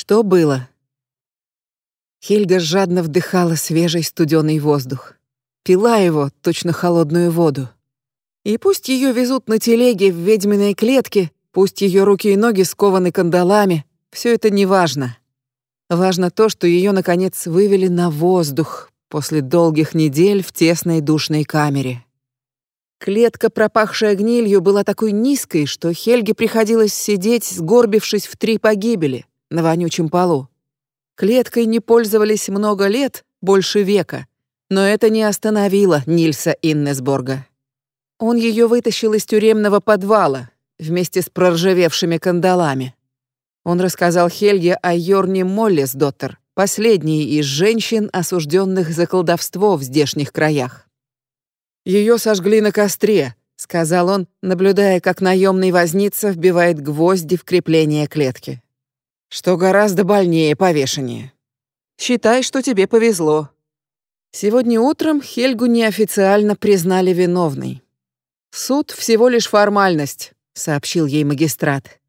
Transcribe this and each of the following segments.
Что было? Хельга жадно вдыхала свежий студеный воздух. Пила его, точно холодную воду. И пусть ее везут на телеге в ведьминой клетке, пусть ее руки и ноги скованы кандалами, все это не важно. Важно то, что ее наконец вывели на воздух после долгих недель в тесной душной камере. Клетка, пропахшая гнилью, была такой низкой, что Хельге приходилось сидеть, сгорбившись в три погибели на вонючем полу. Клеткой не пользовались много лет, больше века, но это не остановило Нильса Иннесборга. Он ее вытащил из тюремного подвала вместе с проржавевшими кандалами. Он рассказал Хельге о Йорне Моллесдоттер, последней из женщин, осужденных за колдовство в здешних краях. Ее сожгли на костре, сказал он, наблюдая, как наемный возница вбивает гвозди в крепление клетки что гораздо больнее повешения. Считай, что тебе повезло. Сегодня утром Хельгу неофициально признали виновной. Суд всего лишь формальность, сообщил ей магистрат.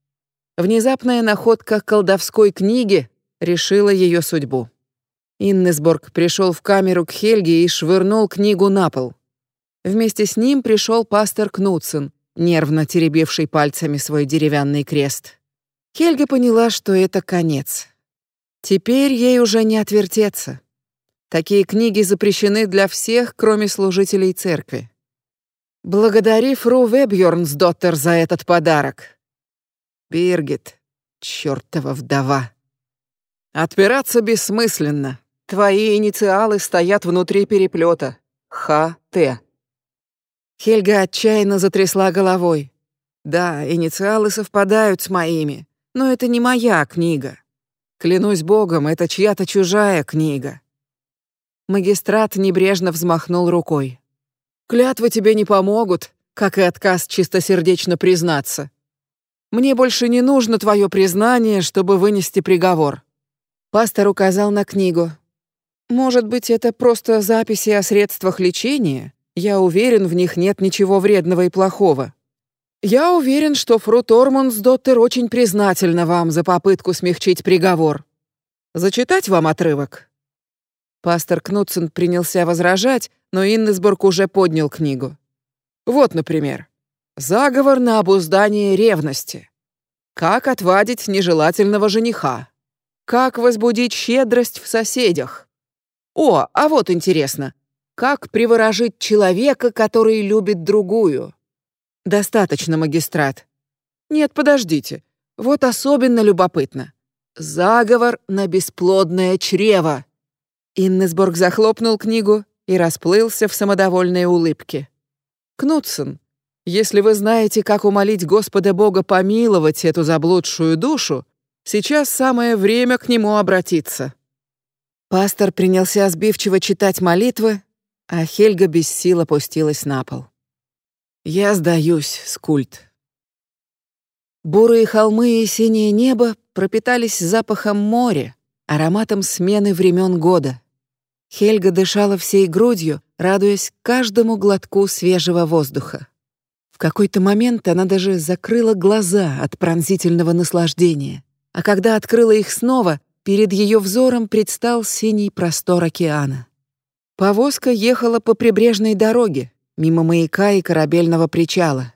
Внезапная находка колдовской книги решила ее судьбу. Иннесборг пришел в камеру к Хельге и швырнул книгу на пол. Вместе с ним пришел пастор Кнутсен, нервно теребивший пальцами свой деревянный крест. Хельга поняла, что это конец. Теперь ей уже не отвертеться. Такие книги запрещены для всех, кроме служителей церкви. Благодари фру Вебьорнсдоттер за этот подарок. Биргит, чертова вдова. Отпираться бессмысленно. Твои инициалы стоят внутри переплета. Х.Т. Хельга отчаянно затрясла головой. Да, инициалы совпадают с моими. Но это не моя книга. Клянусь богом, это чья-то чужая книга. Магистрат небрежно взмахнул рукой. Клятвы тебе не помогут, как и отказ чистосердечно признаться. Мне больше не нужно твое признание, чтобы вынести приговор. Пастор указал на книгу. Может быть, это просто записи о средствах лечения? Я уверен, в них нет ничего вредного и плохого. Я уверен, что фру Тормунсдоттер очень признательна вам за попытку смягчить приговор. Зачитать вам отрывок?» Пастор Кнутсен принялся возражать, но Иннесборг уже поднял книгу. Вот, например, «Заговор на обуздание ревности». «Как отвадить нежелательного жениха?» «Как возбудить щедрость в соседях?» «О, а вот интересно, как приворожить человека, который любит другую?» Достаточно, магистрат. Нет, подождите. Вот особенно любопытно. Заговор на бесплодное чрево. Иннесборг захлопнул книгу и расплылся в самодовольной улыбке. Кнутсон, если вы знаете, как умолить Господа Бога помиловать эту заблудшую душу, сейчас самое время к нему обратиться. Пастор принялся сбивчиво читать молитвы, а Хельга без сил опустилась на пол. Я сдаюсь, скульт. Бурые холмы и синее небо пропитались запахом моря, ароматом смены времен года. Хельга дышала всей грудью, радуясь каждому глотку свежего воздуха. В какой-то момент она даже закрыла глаза от пронзительного наслаждения, а когда открыла их снова, перед ее взором предстал синий простор океана. Повозка ехала по прибрежной дороге, мимо маяка и корабельного причала.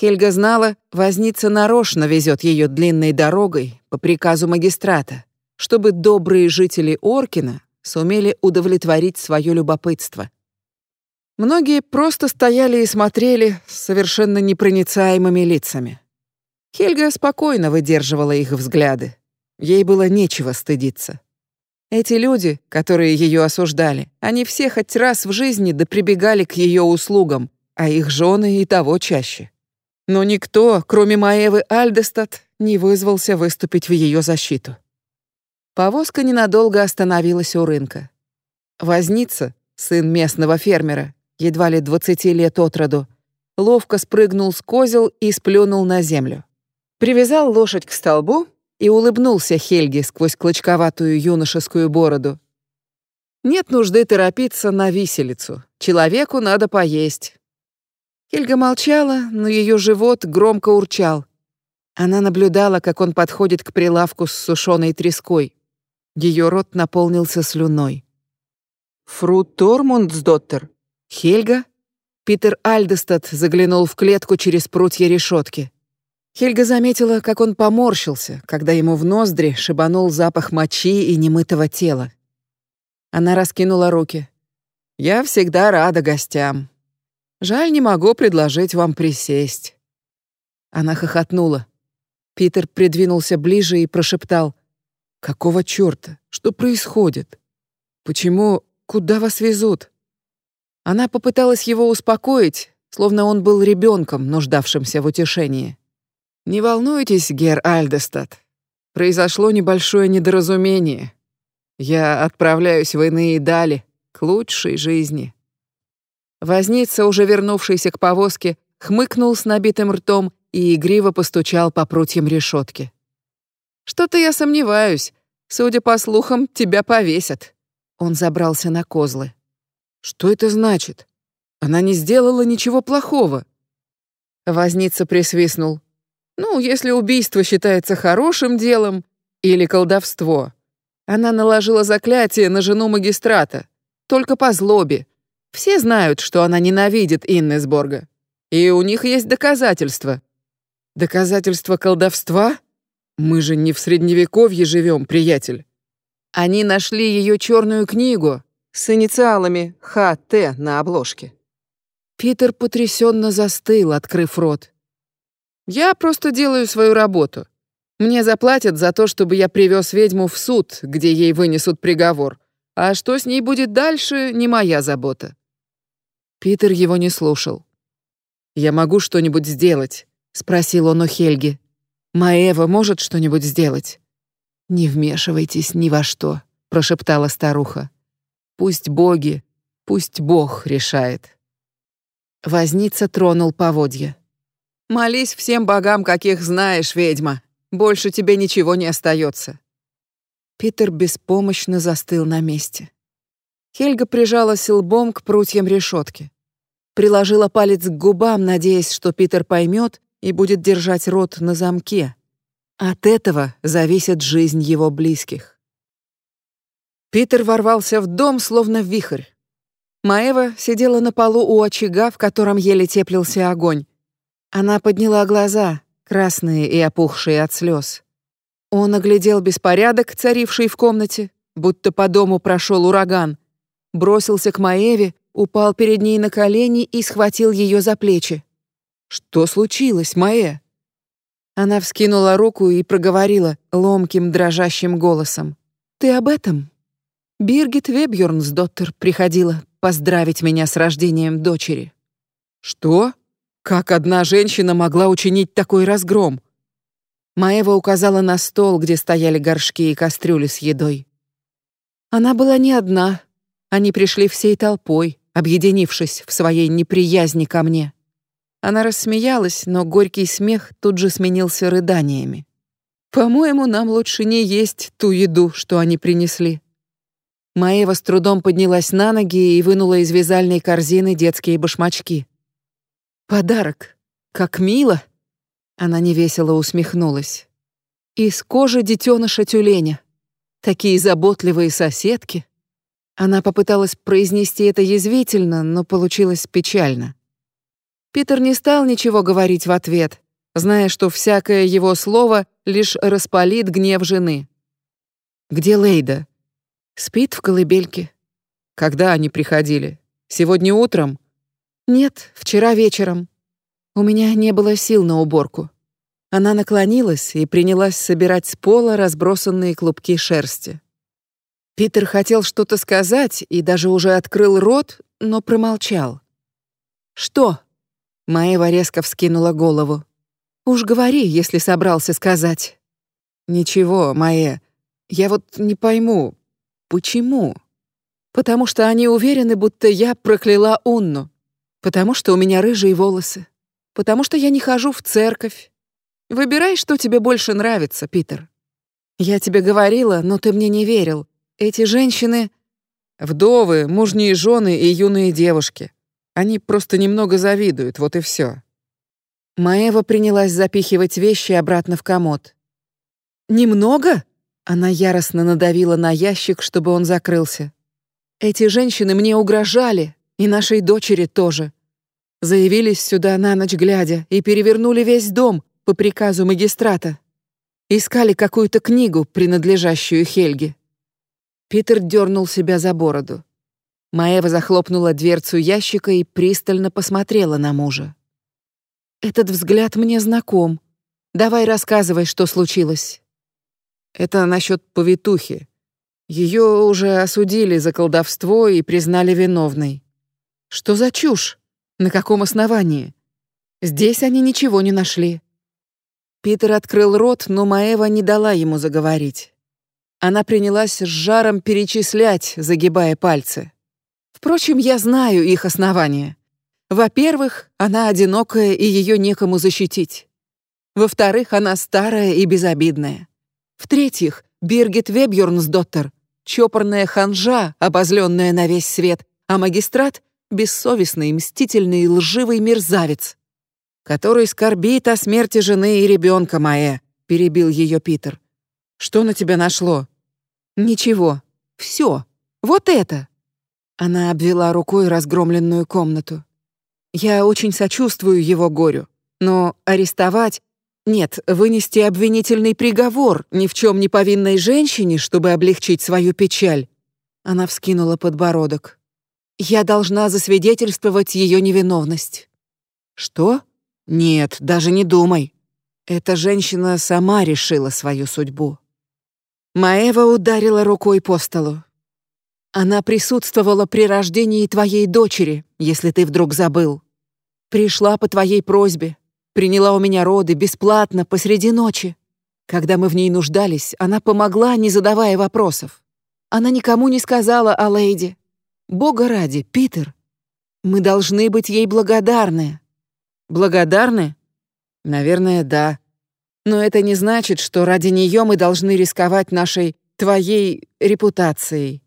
Хельга знала, возница нарочно везет ее длинной дорогой по приказу магистрата, чтобы добрые жители Оркина сумели удовлетворить свое любопытство. Многие просто стояли и смотрели с совершенно непроницаемыми лицами. Хельга спокойно выдерживала их взгляды. Ей было нечего стыдиться. Эти люди, которые ее осуждали, они все хоть раз в жизни да прибегали к ее услугам, а их жены и того чаще. Но никто, кроме Маевы Альдестад, не вызвался выступить в ее защиту. Повозка ненадолго остановилась у рынка. Возница, сын местного фермера, едва ли двадцати лет от роду, ловко спрыгнул с козел и сплюнул на землю. Привязал лошадь к столбу и улыбнулся Хельге сквозь клочковатую юношескую бороду. Нет нужды торопиться на виселицу. Человеку надо поесть. Хельга молчала, но ее живот громко урчал. Она наблюдала, как он подходит к прилавку с сушеной треской. Ее рот наполнился слюной. «Фру Тормундсдоттер? Хельга?» Питер Альдестад заглянул в клетку через прутья решетки. Хельга заметила, как он поморщился, когда ему в ноздри шибанул запах мочи и немытого тела. Она раскинула руки. «Я всегда рада гостям. Жаль, не могу предложить вам присесть». Она хохотнула. Питер придвинулся ближе и прошептал. «Какого чёрта? Что происходит? Почему? Куда вас везут?» Она попыталась его успокоить, словно он был ребенком, нуждавшимся в утешении. «Не волнуйтесь, Гер Альдестад. Произошло небольшое недоразумение. Я отправляюсь в иные дали, к лучшей жизни». Возница, уже вернувшийся к повозке, хмыкнул с набитым ртом и игриво постучал по прутьям решетки. «Что-то я сомневаюсь. Судя по слухам, тебя повесят». Он забрался на козлы. Что это значит? Она не сделала ничего плохого. Возница присвистнул. Ну, если убийство считается хорошим делом или колдовство. Она наложила заклятие на жену магистрата, только по злобе. Все знают, что она ненавидит Иннесборга. И у них есть доказательства. Доказательства колдовства? Мы же не в средневековье живем, приятель. Они нашли ее черную книгу, с инициалами ХТ на обложке. Питер потрясенно застыл, открыв рот. «Я просто делаю свою работу. Мне заплатят за то, чтобы я привез ведьму в суд, где ей вынесут приговор. А что с ней будет дальше, не моя забота». Питер его не слушал. «Я могу что-нибудь сделать?» — спросил он у Хельги. «Маева может что-нибудь сделать?» «Не вмешивайтесь ни во что», — прошептала старуха. Пусть боги, пусть Бог решает. Возница тронул поводья. Молись всем богам, каких знаешь, ведьма. Больше тебе ничего не остается. Питер беспомощно застыл на месте. Хельга прижалась лбом к прутьям решетки. Приложила палец к губам, надеясь, что Питер поймет и будет держать рот на замке. От этого зависит жизнь его близких. Питер ворвался в дом, словно вихрь. Маева сидела на полу у очага, в котором еле теплился огонь. Она подняла глаза, красные и опухшие от слез. Он оглядел беспорядок, царивший в комнате, будто по дому прошел ураган, бросился к Маеве, упал перед ней на колени и схватил ее за плечи. «Что случилось, Маэ?» Она вскинула руку и проговорила ломким, дрожащим голосом. «Ты об этом?» Биргит Вебьернсдоттер приходила поздравить меня с рождением дочери. Что? Как одна женщина могла учинить такой разгром? Маева указала на стол, где стояли горшки и кастрюли с едой. Она была не одна. Они пришли всей толпой, объединившись в своей неприязни ко мне. Она рассмеялась, но горький смех тут же сменился рыданиями. По-моему, нам лучше не есть ту еду, что они принесли. Маева с трудом поднялась на ноги и вынула из вязальной корзины детские башмачки. «Подарок! Как мило!» Она невесело усмехнулась. «Из кожи детеныша тюленя. Такие заботливые соседки!» Она попыталась произнести это язвительно, но получилось печально. Питер не стал ничего говорить в ответ, зная, что всякое его слово лишь распалит гнев жены. «Где Лейда?» Спит в колыбельке. Когда они приходили? Сегодня утром? Нет, вчера вечером. У меня не было сил на уборку. Она наклонилась и принялась собирать с пола разбросанные клубки шерсти. Питер хотел что-то сказать и даже уже открыл рот, но промолчал. «Что?» Маева резко вскинула голову. «Уж говори, если собрался сказать». «Ничего, Маэ, я вот не пойму, Почему? Потому что они уверены, будто я прокляла Унну. Потому что у меня рыжие волосы. Потому что я не хожу в церковь. Выбирай, что тебе больше нравится, Питер. Я тебе говорила, но ты мне не верил. Эти женщины — вдовы, мужние жены и юные девушки. Они просто немного завидуют, вот и все. Маева принялась запихивать вещи обратно в комод. «Немного?» Она яростно надавила на ящик, чтобы он закрылся. «Эти женщины мне угрожали, и нашей дочери тоже. Заявились сюда на ночь глядя и перевернули весь дом по приказу магистрата. Искали какую-то книгу, принадлежащую Хельге». Питер дернул себя за бороду. Маева захлопнула дверцу ящика и пристально посмотрела на мужа. «Этот взгляд мне знаком. Давай рассказывай, что случилось». «Это насчет повитухи. Ее уже осудили за колдовство и признали виновной». «Что за чушь? На каком основании? Здесь они ничего не нашли». Питер открыл рот, но Маева не дала ему заговорить. Она принялась с жаром перечислять, загибая пальцы. Впрочем, я знаю их основания. Во-первых, она одинокая и ее некому защитить. Во-вторых, она старая и безобидная. В-третьих, Биргит Вебьернсдоттер, чопорная ханжа, обозленная на весь свет, а магистрат — бессовестный, мстительный, лживый мерзавец, который скорбит о смерти жены и ребенка Маэ, перебил ее Питер. Что на тебя нашло? Ничего. Все. Вот это. Она обвела рукой разгромленную комнату. Я очень сочувствую его горю, но арестовать нет, вынести обвинительный приговор ни в чем не повинной женщине, чтобы облегчить свою печаль. Она вскинула подбородок. Я должна засвидетельствовать ее невиновность. Что? Нет, даже не думай. Эта женщина сама решила свою судьбу. Маева ударила рукой по столу. Она присутствовала при рождении твоей дочери, если ты вдруг забыл. Пришла по твоей просьбе, приняла у меня роды бесплатно посреди ночи. Когда мы в ней нуждались, она помогла, не задавая вопросов. Она никому не сказала о лейди. Бога ради, Питер. Мы должны быть ей благодарны. Благодарны? Наверное, да. Но это не значит, что ради нее мы должны рисковать нашей твоей репутацией.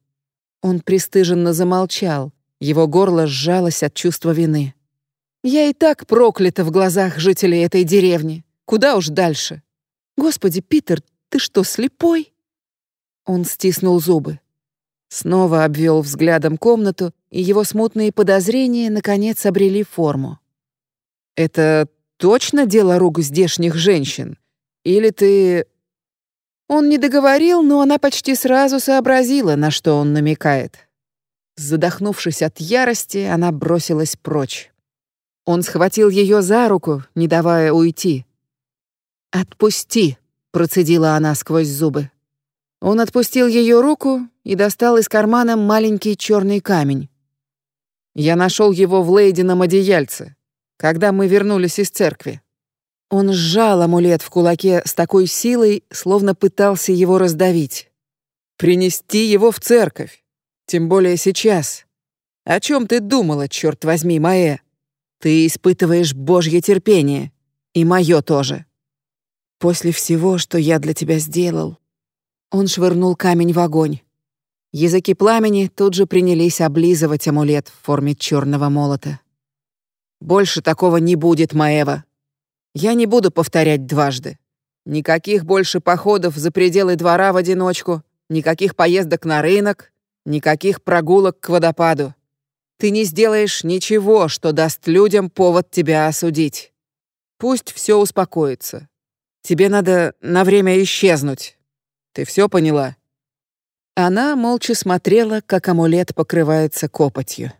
Он пристыженно замолчал, его горло сжалось от чувства вины. «Я и так проклята в глазах жителей этой деревни. Куда уж дальше? Господи, Питер, ты что, слепой?» Он стиснул зубы. Снова обвел взглядом комнату, и его смутные подозрения наконец обрели форму. «Это точно дело рук здешних женщин? Или ты он не договорил, но она почти сразу сообразила, на что он намекает. Задохнувшись от ярости, она бросилась прочь. Он схватил ее за руку, не давая уйти. «Отпусти», — процедила она сквозь зубы. Он отпустил ее руку и достал из кармана маленький черный камень. Я нашел его в Лейдином одеяльце, когда мы вернулись из церкви. Он сжал амулет в кулаке с такой силой, словно пытался его раздавить. «Принести его в церковь. Тем более сейчас. О чем ты думала, черт возьми, Маэ? Ты испытываешь божье терпение. И мое тоже. После всего, что я для тебя сделал...» Он швырнул камень в огонь. Языки пламени тут же принялись облизывать амулет в форме черного молота. «Больше такого не будет, Маева», я не буду повторять дважды. Никаких больше походов за пределы двора в одиночку, никаких поездок на рынок, никаких прогулок к водопаду. Ты не сделаешь ничего, что даст людям повод тебя осудить. Пусть все успокоится. Тебе надо на время исчезнуть. Ты все поняла?» Она молча смотрела, как амулет покрывается копотью.